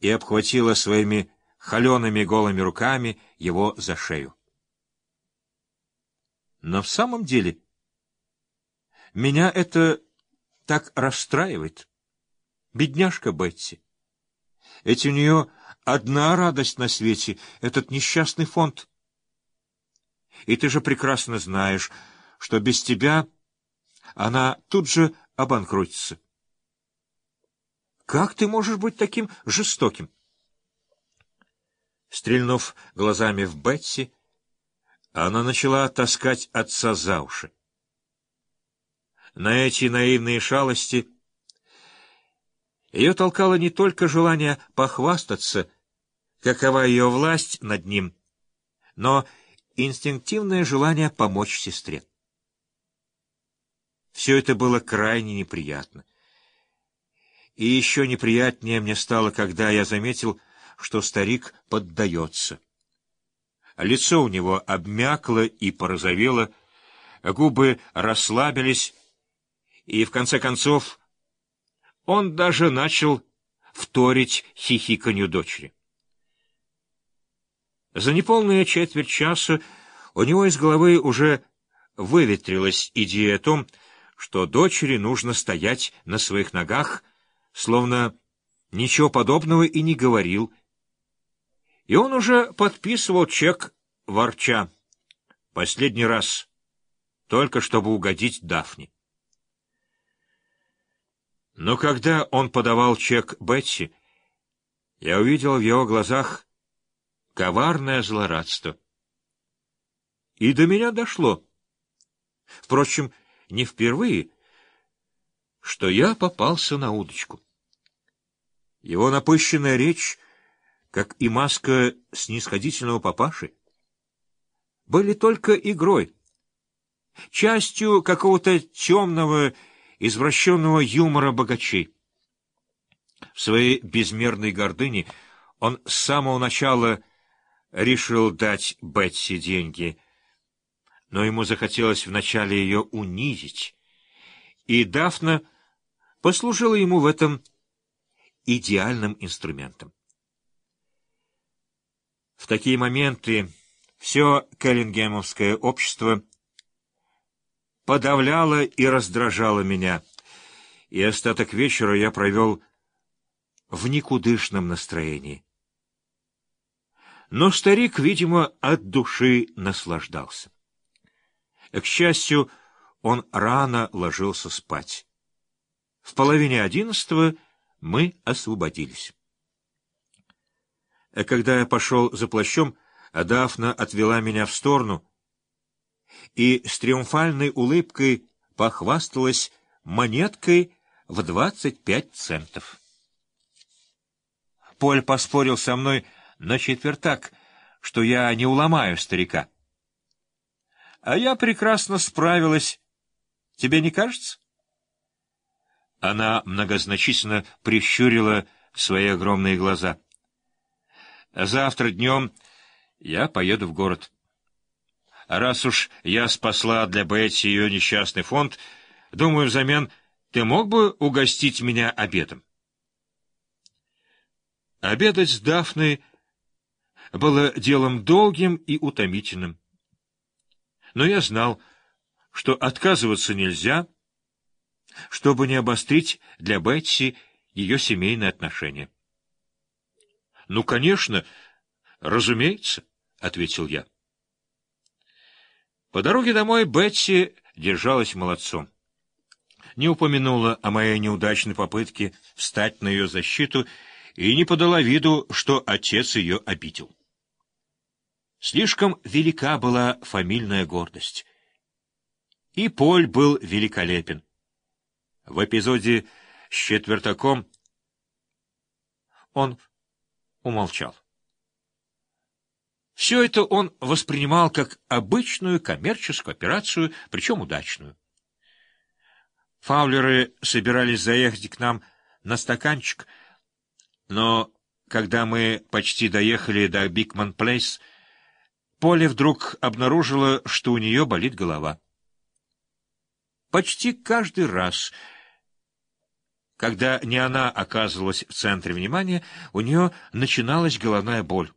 и обхватила своими холеными голыми руками его за шею. Но в самом деле меня это так расстраивает. Бедняжка Бетти. Ведь у нее одна радость на свете — этот несчастный фонд. И ты же прекрасно знаешь, что без тебя она тут же обанкротится. Как ты можешь быть таким жестоким? Стрельнув глазами в Бетси, она начала таскать отца за уши. На эти наивные шалости ее толкало не только желание похвастаться, какова ее власть над ним, но инстинктивное желание помочь сестре. Все это было крайне неприятно. И еще неприятнее мне стало, когда я заметил, что старик поддается. Лицо у него обмякло и порозовело, губы расслабились, и, в конце концов, он даже начал вторить хихиканью дочери. За неполные четверть часа у него из головы уже выветрилась идея о том, что дочери нужно стоять на своих ногах, словно ничего подобного и не говорил, и он уже подписывал чек ворча. Последний раз, только чтобы угодить Дафне. Но когда он подавал чек Бетси, я увидел в его глазах коварное злорадство. И до меня дошло. Впрочем, не впервые, что я попался на удочку. Его напыщенная речь как и маска снисходительного папаши, были только игрой, частью какого-то темного, извращенного юмора богачей. В своей безмерной гордыне он с самого начала решил дать Бетси деньги, но ему захотелось вначале ее унизить, и Дафна послужила ему в этом идеальным инструментом. В такие моменты все Келлингемовское общество подавляло и раздражало меня, и остаток вечера я провел в никудышном настроении. Но старик, видимо, от души наслаждался. К счастью, он рано ложился спать. В половине одиннадцатого мы освободились. А когда я пошел за плащом, Дафна отвела меня в сторону и с триумфальной улыбкой похвасталась монеткой в двадцать пять центов. Поль поспорил со мной на четвертак, что я не уломаю старика. А я прекрасно справилась. Тебе не кажется? Она многозначительно прищурила свои огромные глаза — Завтра днем я поеду в город. раз уж я спасла для Бетти ее несчастный фонд, думаю, взамен ты мог бы угостить меня обедом? Обедать с Дафной было делом долгим и утомительным. Но я знал, что отказываться нельзя, чтобы не обострить для Бетси ее семейные отношения. — Ну, конечно, разумеется, — ответил я. По дороге домой Бетси держалась молодцом. Не упомянула о моей неудачной попытке встать на ее защиту и не подала виду, что отец ее обидел. Слишком велика была фамильная гордость. И Поль был великолепен. В эпизоде с четвертаком он умолчал. Все это он воспринимал как обычную коммерческую операцию, причем удачную. Фаулеры собирались заехать к нам на стаканчик, но когда мы почти доехали до Бикман Плейс, Поле вдруг обнаружила, что у нее болит голова. Почти каждый раз, Когда не она оказывалась в центре внимания, у нее начиналась головная боль.